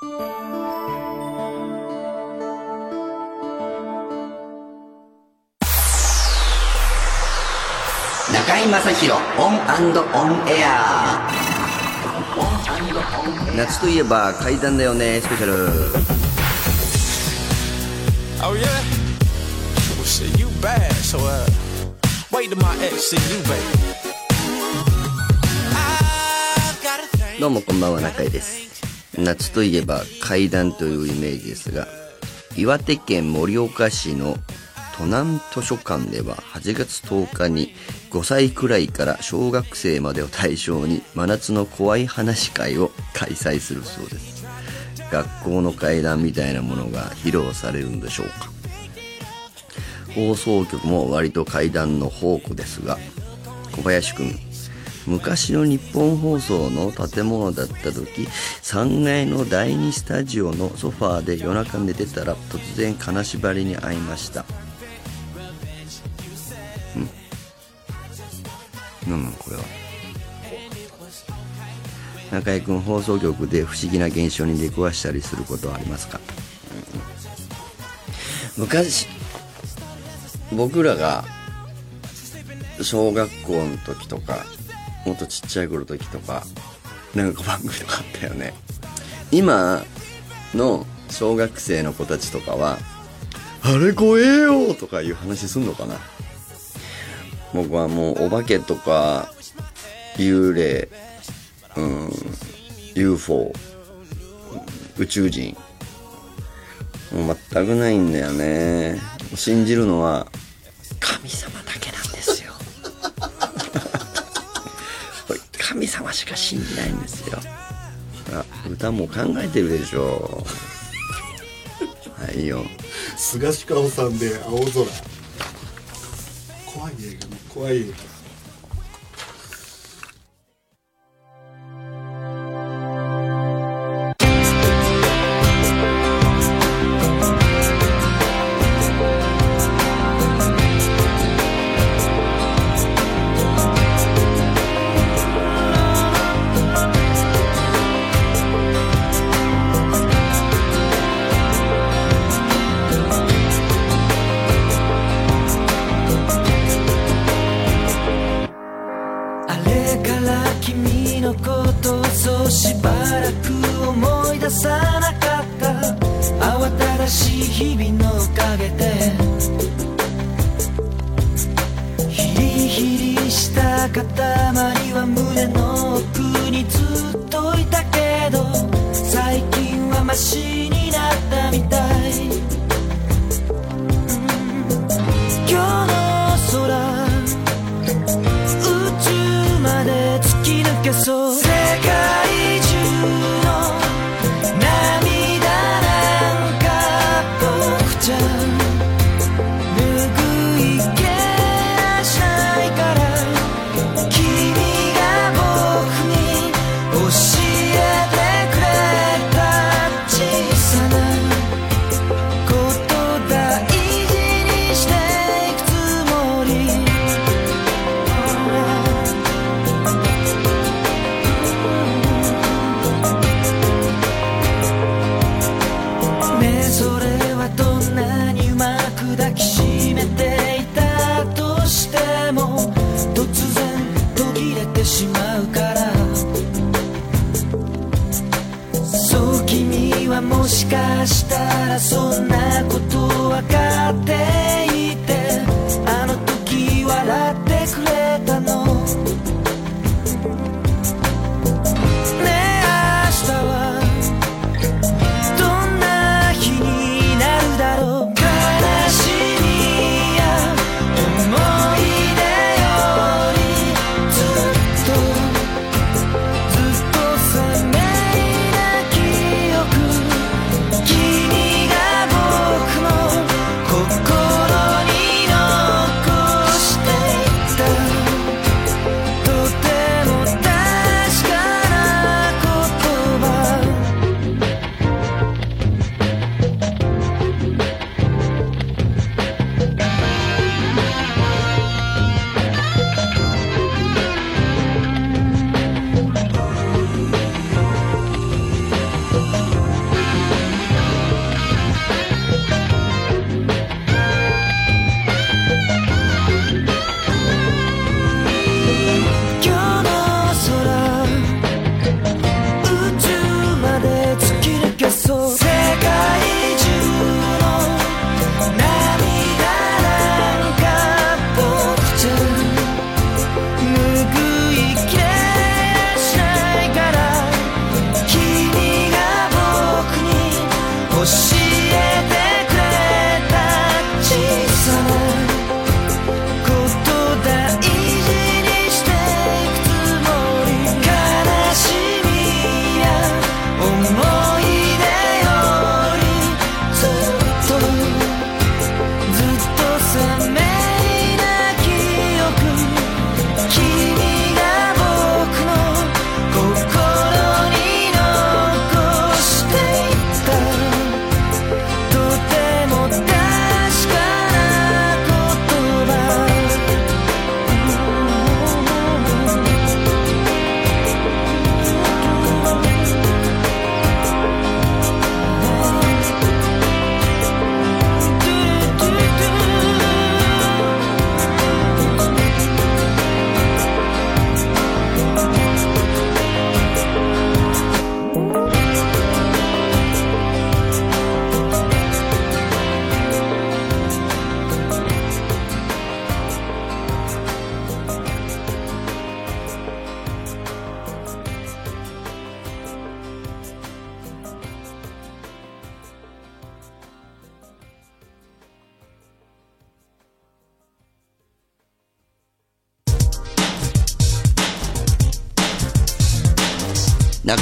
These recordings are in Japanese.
中居正広オンオンエア夏といえば階段だよねスペシャル Oh yeah? Well shit, you bad, so uh wait till my ex see you, baby. I've got a thing. どうもこんばんは中居です夏といえば階段というイメージですが岩手県盛岡市の都南図書館では8月10日に5歳くらいから小学生までを対象に真夏の怖い話会を開催するそうです。学校の階段みたいなものが披露されるんでしょうか。放送局も割と階段の宝庫ですが小林くん昔の日本放送の建物だった時3階の第2スタジオのソファーで夜中寝てたら突然金縛りに会いました。うん。何なのこれは。中居君放送局で不思議な現象に出くわしたりすることはありますか、うん。昔僕らが小学校の時とかもっとちっちゃい頃の時とかなんか番組とかあったよね。今の小学生の子たちとかは「あれ怖えよ!」とかいう話すんのかな。僕はもうお化けとか幽霊うん UFO 宇宙人。もう全くないんだよね。信じるのは神様。様しか信じないんですよ。あ歌も考えてるでしょはいよ。菅氏顔さんで青空。怖い映画の怖い映画から君のことをそうしばらく思い出さなかった慌ただしい日々のおかげでヒリヒリした塊は胸の奥にずっといたけど最近はマシになったみたい、突き抜け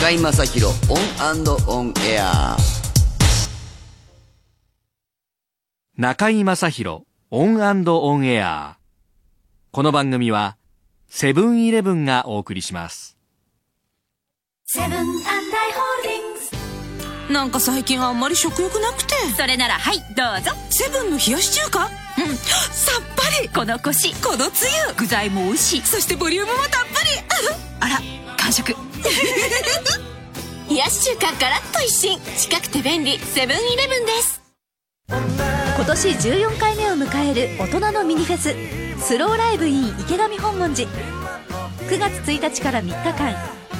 中居正広オンオンエア。中居正広オンオンエア。この番組はセブンイレブンがお送りします。セブンアイ・ホールディングス。なんか最近あんまり食欲なくて。それならはいどうぞ。セブンの冷やし中華？うん。さっぱり。このコシこのつゆ。具材も美味しい。そしてボリュームもたっぷり。あら完食。冷やし中華ガラッと一新。近くて便利。セブンイレブンです。今年14回目を迎える大人のミニフェス。スローライブ in 池上本門寺。9月1日から3日間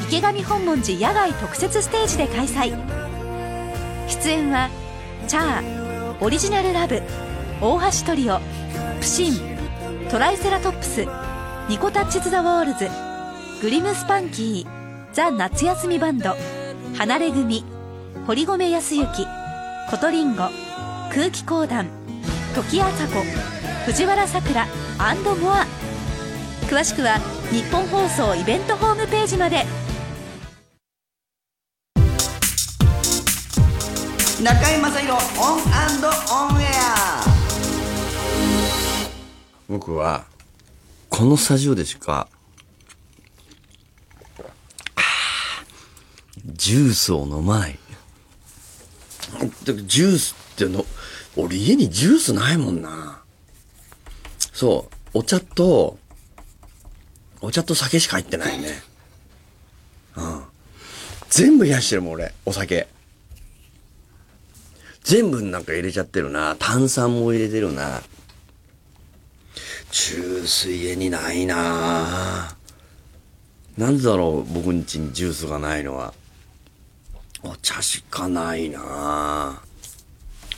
池上本門寺野外特設ステージで開催。出演はチャーオリジナルラブ大橋トリオプシントライセラトップスNICO Touches the Walls GLIM SPANKY ザ・夏休みバンドハナレグミ堀込泰行コトリンゴ空気公団時あさこ藤原さくら more。詳しくはニッポン放送イベントホームページまで。中居正広オンオンエア。僕はこのスタジオでしかあージュースを飲まない。ジュースっての俺家にジュースないもんな。そう。お茶とお茶と酒しか入ってないね。うん。全部冷やしてるもん俺お酒。全部なんか入れちゃってるな。炭酸も入れてるな。ジュース家にないな。なんでだろう、僕ん家にジュースがないのは。お茶しかないな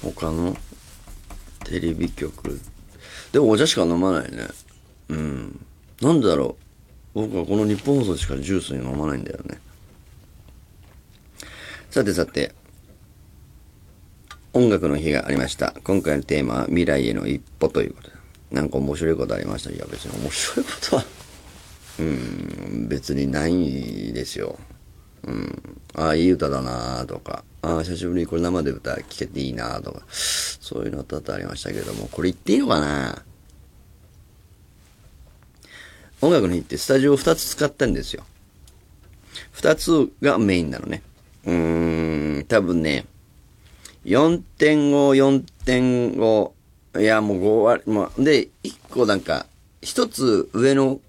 他の？テレビ局。でもお茶しか飲まないね。うん。なんでだろう。僕はこの日本放送しかジュースに飲まないんだよね。さてさて、音楽の日がありました。今回のテーマは未来への一歩ということで。なんか面白いことありましたいや別に面白いことは、うん、別にないですよ。うん。ああ、いい歌だなとか、ああ、久しぶりにこれ生で歌聴けていいなとか、そういうの多々ありましたけども、これ言っていいのかな？音楽の日ってスタジオを2つ使ったんですよ。2つがメインなのね。うーん、多分ね、4.5、4.5、いや、もう5割、もう、で、1個なんか、1つ上の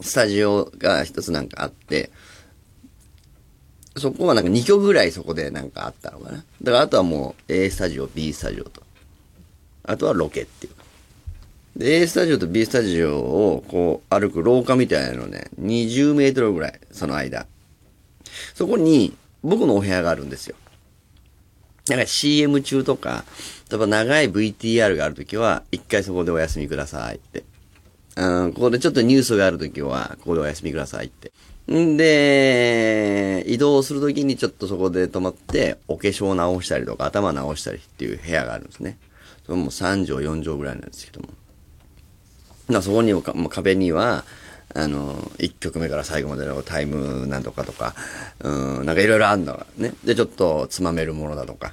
スタジオが1つなんかあって、そこはなんか2曲ぐらいそこでなんかあったのかな。だからあとはもう A スタジオ、B スタジオと。あとはロケっていう。で、A スタジオと B スタジオをこう歩く廊下みたいなのね、20メートルぐらい、その間。そこに僕のお部屋があるんですよ。だか CM 中とか、例えば長い VTR があるときは、一回そこでお休みくださいって。うん、ここでちょっとニュースがあるときは、ここでお休みくださいって。んで、移動するときにちょっとそこで止まって、お化粧直したりとか、頭直したりっていう部屋があるんですね。それも3畳、4畳ぐらいなんですけども。なそこにも、壁には、あの、1曲目から最後までのタイムなんとかとか、うん、なんかいろいろあるんのね。で、ちょっとつまめるものだとか。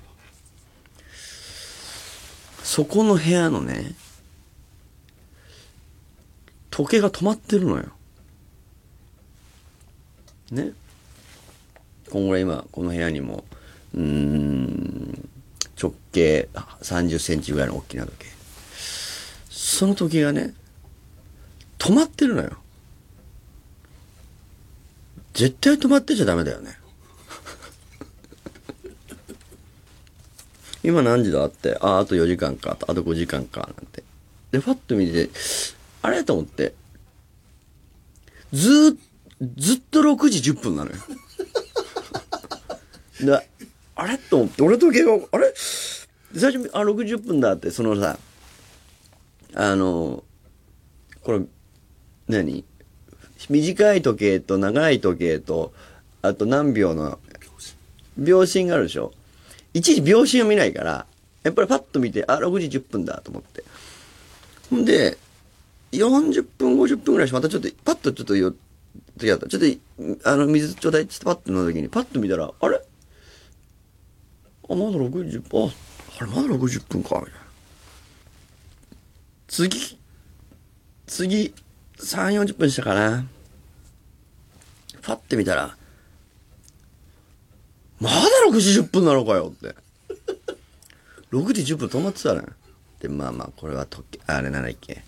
そこの部屋のね、時計が止まってるのよ。ね。こんぐらい今、この部屋にも、うん、直径30センチぐらいの大きな時計。その時計がね、止まってるのよ。絶対止まってちゃダメだよね。今何時だって、あ、ああと4時間か、あと5時間か、なんて。で、ファッと見て、あれ？と思って、ずーっ、ずっと6時10分なのよ。あれ？と思って、俺時計が、あれ？最初、あ、60分だって、そのさ、あの、これ、何？短い時計と長い時計と、あと何秒の、秒針があるでしょ？いちいち秒針を見ないから、やっぱりパッと見て、あ、6時10分だと思って。ほんで、40分、50分ぐらいし、またちょっと、パッとちょっとよ、時だった。ちょっと、あの、水ちょうだいってパッと飲んだ時に、パッと見たら、あれ？あ、まだ6時、あ、あれまだ60分か、みたいな。次、次、3、40分したかな。パッて見たら、まだ6時10分なのかよって。6時10分止まってたね。で、まあまあ、これは時、あれなんだっけ。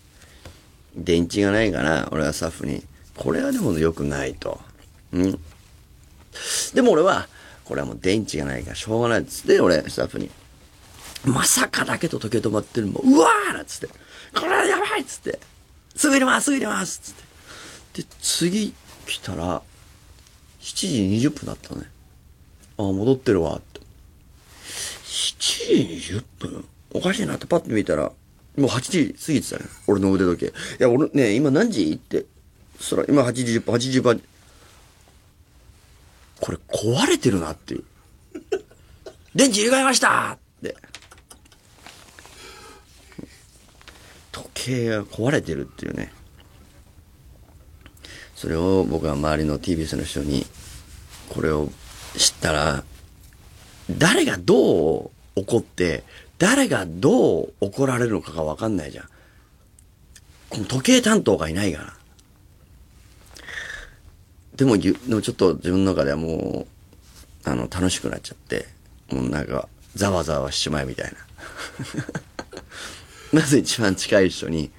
電池がないから、俺はスタッフに、これはでも良くないと。うん。でも俺は、これはもう電池がないからしょうがないっつって、俺、スタッフに、まさかだけど時計止まってるのも、うわーなんつって、これはやばいっつって、すぐ入れます、すぐ入れますっつって。で、次来たら、7時20分だったね。ああ、戻ってるわ、って。7時20分？おかしいなってパッと見たら、もう8時過ぎてたね。俺の腕時計。いや、俺ね、今何時？って。そしたら、今8時10分、8時10分。これ壊れてるなっていう。電池入れ替えましたって。時計が壊れてるっていうね。それを僕は周りの TBS の人に、これを知ったら、誰がどう怒って、誰がどう怒られるのかがわかんないじゃん。この時計担当がいないから。でも、でもちょっと自分の中ではもう、あの、楽しくなっちゃって、もうなんか、ざわざわしちまえみたいな。まず一番近い人に、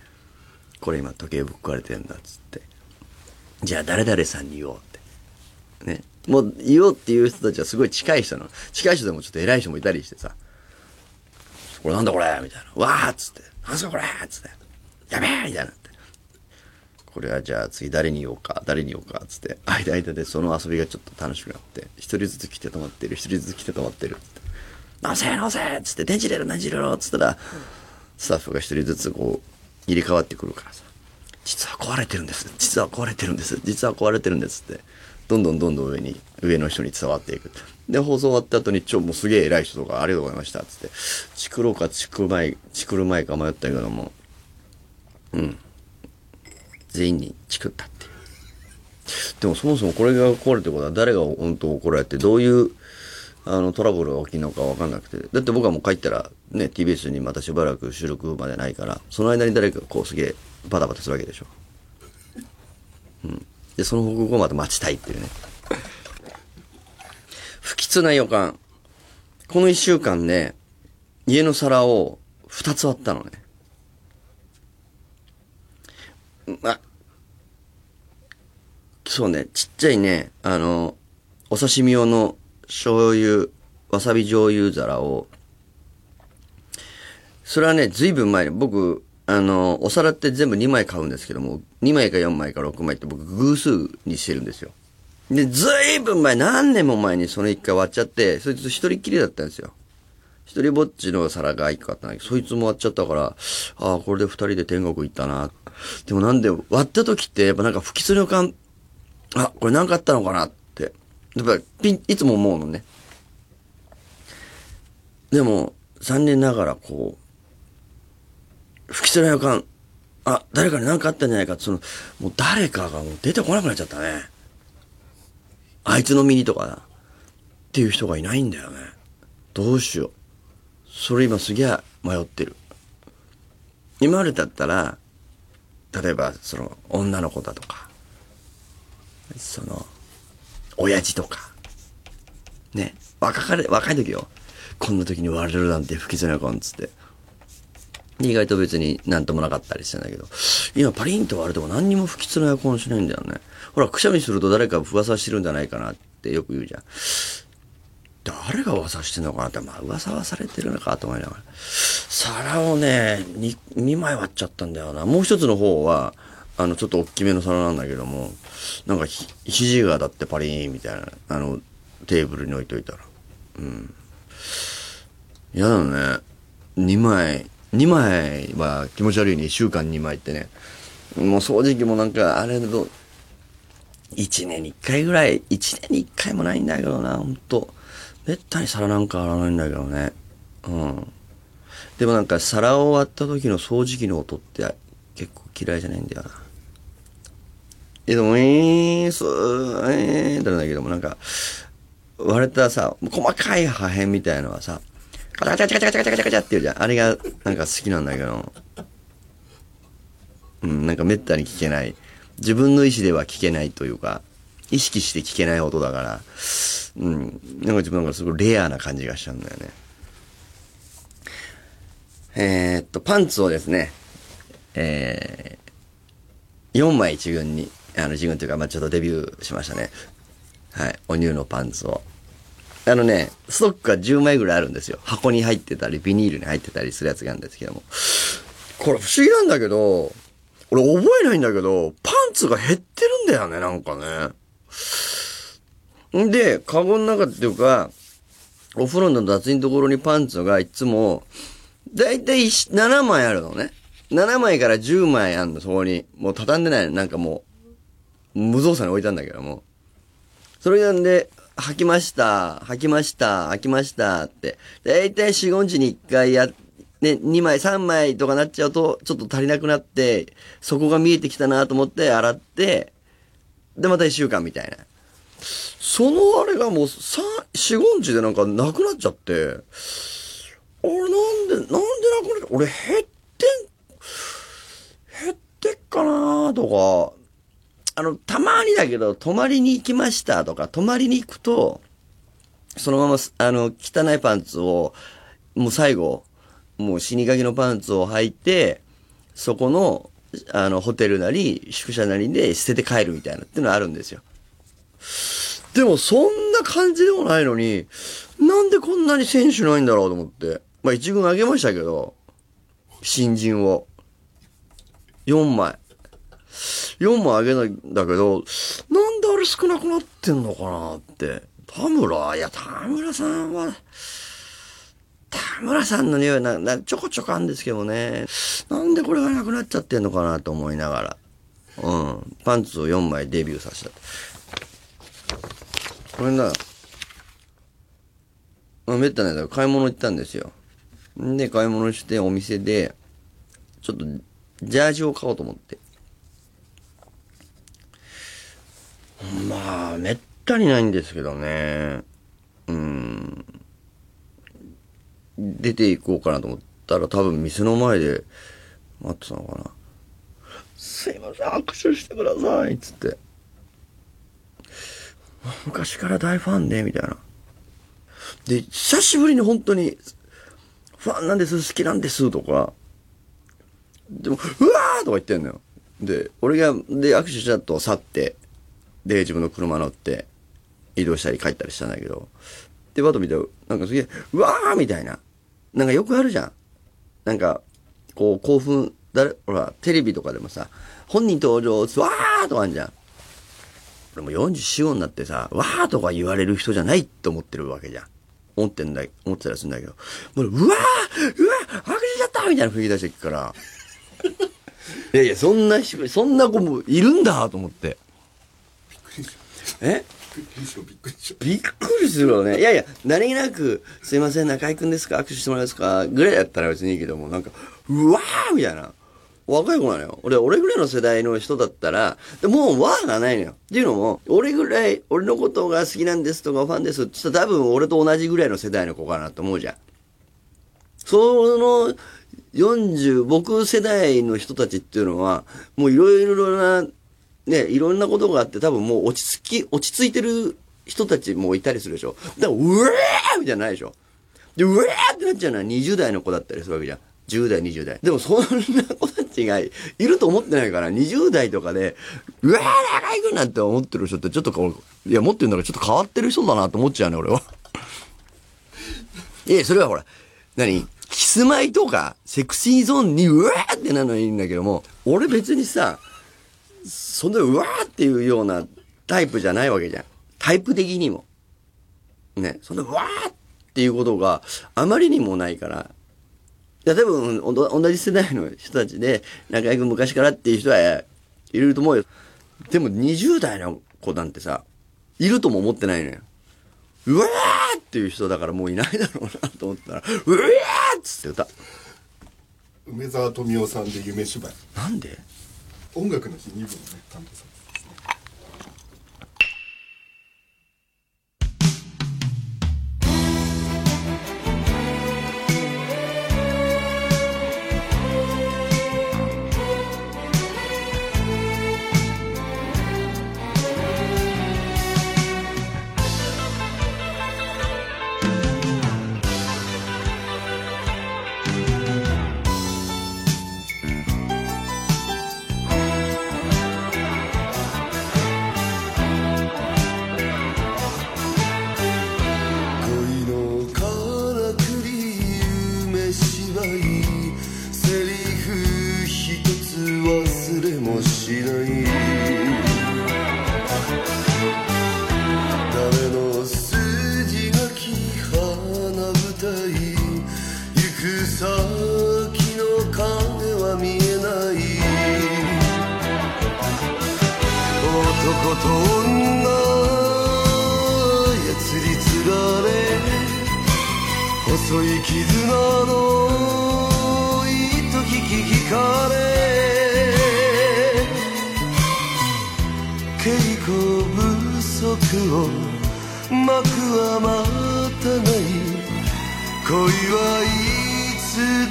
これ今時計ぶっ壊れてんだっつって。じゃあ誰々さんに言おうって。ね。もう言おうっていう人たちはすごい近い人なの。近い人でもちょっと偉い人もいたりしてさ。これなんだこれみたいな。わーっつって。なんすかこれっつって。やべえみたいな。これはじゃあ次誰に言おうか、誰に言おうか、つって。間間でその遊びがちょっと楽しくなって。一人ずつ来て止まってる、一人ずつ来て止まってる。つって。直せ直せっつって、電池入れろ、電池入れろっつったら、スタッフが一人ずつこう、入れ替わってくるからさ。実は壊れてるんです。実は壊れてるんです。実は壊れてるんですって。どんどんどんどん上に、上の人に伝わっていく。で、放送終わった後に、ちょ、もうすげえ偉い人とか、ありがとうございました。つって。チクろうかチクる前、チクる前か迷ったけども、うん。全員にチクったっていう。でもそもそもこれが壊れてることは誰が本当怒られて、どういう、あの、トラブルが起きるのかわかんなくて。だって僕はもう帰ったら、ね、TBS にまたしばらく収録までないから、その間に誰かこうすげえバタバタするわけでしょ。うん。で、その報告をまた待ちたいっていうね。不吉な予感。この一週間ね、家の皿を二つ割ったのね。ま、そうね、ちっちゃいね、あの、お刺身用の醤油、わさび醤油皿を、それはね、ずいぶん前に、僕、あの、お皿って全部2枚買うんですけども、2枚か4枚か6枚って僕偶数にしてるんですよ。で、ずいぶん前、何年も前にその1回割っちゃって、そいつ一人っきりだったんですよ。一人ぼっちの皿が1個あったんだけど、そいつも割っちゃったから、ああ、これで二人で天国行ったなっ。でもなんで割った時って、やっぱなんか不吉な予感、あ、これなんかあったのかなって。やっぱピン、いつも思うのね。でも、残念ながらこう、不吉な予感、あ、誰かに何かあったんじゃないか、その、もう誰かがもう出てこなくなっちゃったね。あいつの身にとかな。っていう人がいないんだよね。どうしよう。それ今すげえ迷ってる。今までだったら、例えばその女の子だとか、その、親父とか、ね、若かれ、若い時よ。こんな時に割れるなんて不吉な子んつって。意外と別になんともなかったりしてんだけど、今パリンと割れても何にも不吉な予感しないんだよね。ほら、くしゃみすると誰か噂してるんじゃないかなってよく言うじゃん。誰が噂してんのかなって、まあ噂はされてるのかと思いながら。皿をね、2, 2枚割っちゃったんだよな。もう一つの方は、あの、ちょっと大きめの皿なんだけども、なんかひ、肘がだってパリーンみたいな、あの、テーブルに置いといたら。うん。嫌だね。2枚、2枚は気持ち悪いね。1週間2枚ってね。もう掃除機もなんか、あれだと、1年に1回ぐらい、1年に1回もないんだけどな、ほんと。めったに皿なんか洗わないんだけどね。うん。でもなんか皿を割った時の掃除機の音って結構嫌いじゃないんだよな。え、でも、えー、そう、えー、ってなんだけどもなんか、割れたさ、細かい破片みたいのはさ、カチャカチャカチャカチャカチャカチャって言うじゃん。あれがなんか好きなんだけど、うん、なんかめったに聞けない。自分の意思では聞けないというか、意識して聞けない音だから、うん、なんか自分なんかすごいレアな感じがしちゃうんだよね。えー、っと、パンツをですね、えー、4枚一軍に、あの、一軍というか、まあちょっとデビューしましたね。はい、お乳のパンツを。あのね、ストックが10枚ぐらいあるんですよ。箱に入ってたり、ビニールに入ってたりするやつがあるんですけども。これ不思議なんだけど、俺覚えないんだけど、パンツが減ってるんだよね、なんかね。んで、カゴの中っていうか、お風呂の脱衣のところにパンツがいつも、だいたい7枚あるのね。7枚から10枚あるの、そこに。もう畳んでないの。なんかもう、無造作に置いたんだけども。それなんで、履きました、履きました、履きましたって。だいたい4、5日に1回や、ね、2枚、3枚とかなっちゃうと、ちょっと足りなくなって、そこが見えてきたなと思って洗って、で、また1週間みたいな。そのあれがもう、3、4、5日でなんかなくなっちゃって、あれなんで、なんでなくなっ俺減ってん、減ってっかなとか、あの、たまにだけど、泊まりに行きましたとか、泊まりに行くと、そのまま、あの、汚いパンツを、もう最後、もう死にかけのパンツを履いて、そこの、あの、ホテルなり、宿舎なりで捨てて帰るみたいなっていうのがあるんですよ。でも、そんな感じでもないのに、なんでこんなに選手ないんだろうと思って。まあ、一軍あげましたけど、新人を。4枚。4枚あげないんだけど、なんであれ少なくなってんのかなって。田村いや、田村さんは、田村さんの匂いな、な、ちょこちょこあるんですけどね。なんでこれがなくなっちゃってんのかなと思いながら。うん。パンツを4枚デビューさせた。これな、まあ、めったないけど買い物行ったんですよ。んで、買い物してお店で、ちょっと、ジャージを買おうと思って。まあ、めったにないんですけどね。うん。出て行こうかなと思ったら多分店の前で待ってたのかな。すいません、握手してくださいっ、つって。昔から大ファンで、みたいな。で、久しぶりに本当に、ファンなんです、好きなんです、とか。でも、うわーとか言ってんのよ。で、俺が、で、握手したと去って、で、自分の車乗って、移動したり帰ったりしたんだけど、で、バト見て、なんかすげえ、うわーみたいな。なんかよくあるじゃん。なんか、こう、興奮、誰、ほら、テレビとかでもさ、本人登場、わーとかあるじゃん。俺も44、5になってさ、わーとか言われる人じゃないって思ってるわけじゃん。思ってんだ、思ってたりするんだけど、もう、うわーうわー握手しちゃったみたいな雰囲気出してくから。いやいや、そんな人、そんな子もいるんだと思って。えびっくりしびっくりするよね。いやいや、何気なく、すいません、中居くんですか？握手してもらえますか？ぐらいだったら別にいいけども、なんか、うわーみたいな。若い子なのよ。俺、俺ぐらいの世代の人だったら、でもう和がないのよ。っていうのも、俺ぐらい、俺のことが好きなんですとかファンですって言ったら多分俺と同じぐらいの世代の子かなと思うじゃん。その、40、僕世代の人たちっていうのは、もういろいろな、ね、いろんなことがあって多分もう落ち着き、落ち着いてる人たちもいたりするでしょ。だから、うわーみたいなないでしょ。で、うわーってなっちゃうのは20代の子だったりするわけじゃん。10代、20代。でもそんな子たちがいると思ってないから、20代とかで、うわー長いくなんて思ってる人ってちょっとこう、いや、持ってるんだからちょっと変わってる人だなと思っちゃうね、俺は。いや、それはほら、何？キスマイとか、セクシーゾーンにうわーってなるのはいいんだけども、俺別にさ、そんなうわーっていうようなタイプじゃないわけじゃん。タイプ的にも。ね、そんなうわーっていうことがあまりにもないから、いや、多分、お同じ世代の人たちで、中居君昔からっていう人はいると思うよ。でも20代の子なんてさ、いるとも思ってないのよ。うわーっていう人だからもういないだろうなと思ったら、うわーっつって歌。梅沢富美男さんで夢芝居なんで？音楽の日2部のね担当さんの糸引き引かれ。稽古不足を幕は待たない。恋はいつ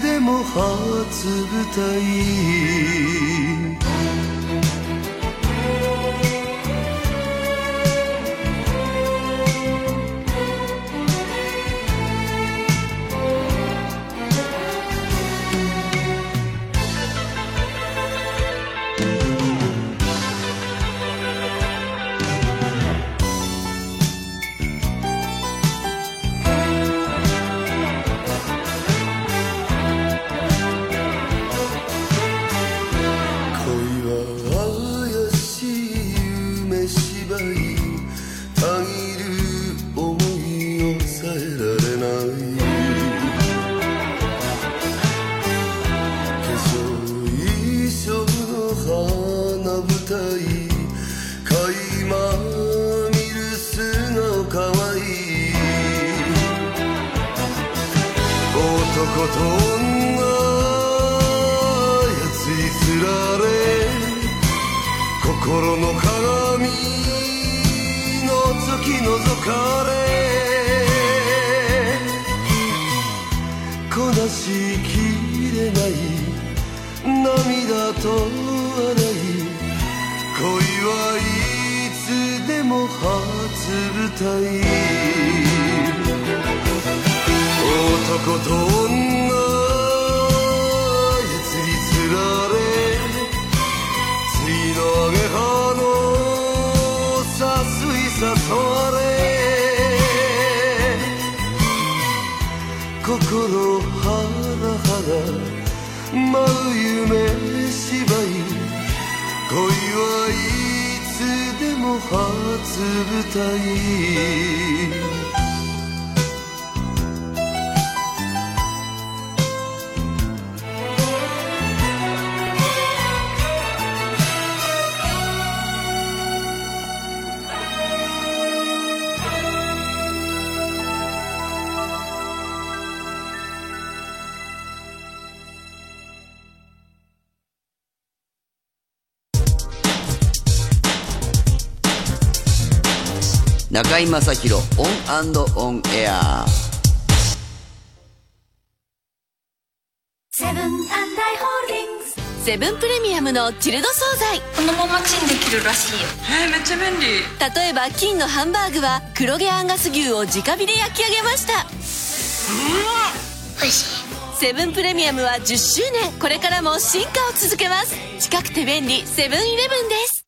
でも初舞台。芝居たぎる想いを抑えられない。化粧衣装の花舞台垣間見る素顔かわいい。男とれこなしきれない涙と笑い恋はいつでも初舞台男と女中居正広オンオンエアセブンアイ・ホールディングスセブンプレミアムのチルド惣菜。このままチンできるらしいよ。えー、めっちゃ便利。例えば金のハンバーグは黒毛アンガス牛を直火で焼き上げました。おいしい。セブンプレミアムは10周年。これからも進化を続けます。近くて便利。セブンイレブンです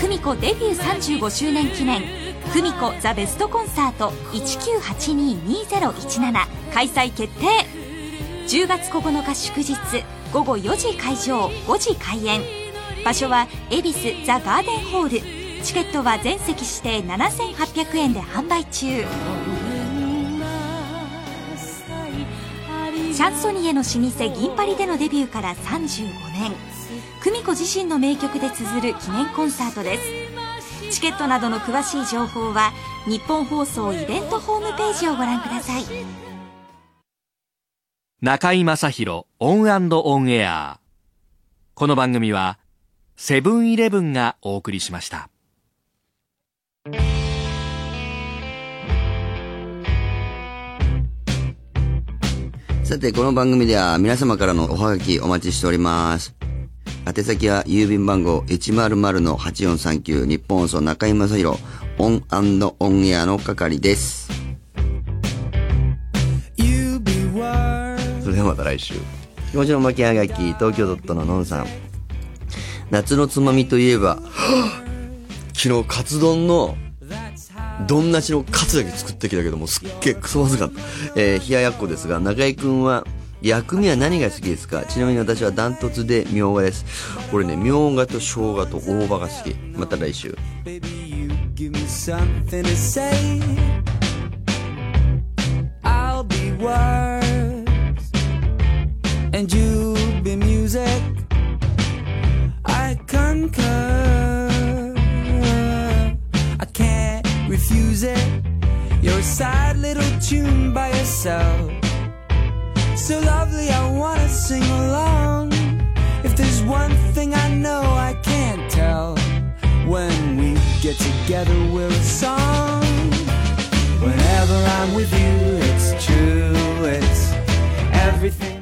久美子デビュー35周年記念久美子ザ・ベストコンサート19822017開催決定。10月9日祝日午後4時会場5時開演。場所は恵比寿ザ・ガーデンホール。チケットは全席指定7800円で販売中。シャンソニエの老舗銀パリでのデビューから35年。久美子自身の名曲で綴る記念コンサートです。チケットなどの詳しい情報はニッポン放送イベントホームページをご覧ください。中居正広オンオンエア。この番組はセブンイレブンがお送りしました。さて、この番組では皆様からのおはがきお待ちしております。宛先は郵便番号100-8439ニッポン放送中居正広オンオンエアの係です。それではまた来週。気持ちの巻き上がき、東京都ットののんさん。夏のつまみといえば、昨日カツ丼の丼なしのカツだけ作ってきたけども、すっげえクソまずかった。えー、冷ややっこですが、中居くんは、薬味は何が好きですか？ちなみに私はダントツでみょうがです。これね、みょうがと生姜と大葉が好き。また来週。and you'll be music. I concur. Can't it. You're sad little tune by yourself. So lovely, I wanna sing along. If there's one thing I know I can't tell, when we get together, we're a song. Whenever I'm with you, it's true, it's everything.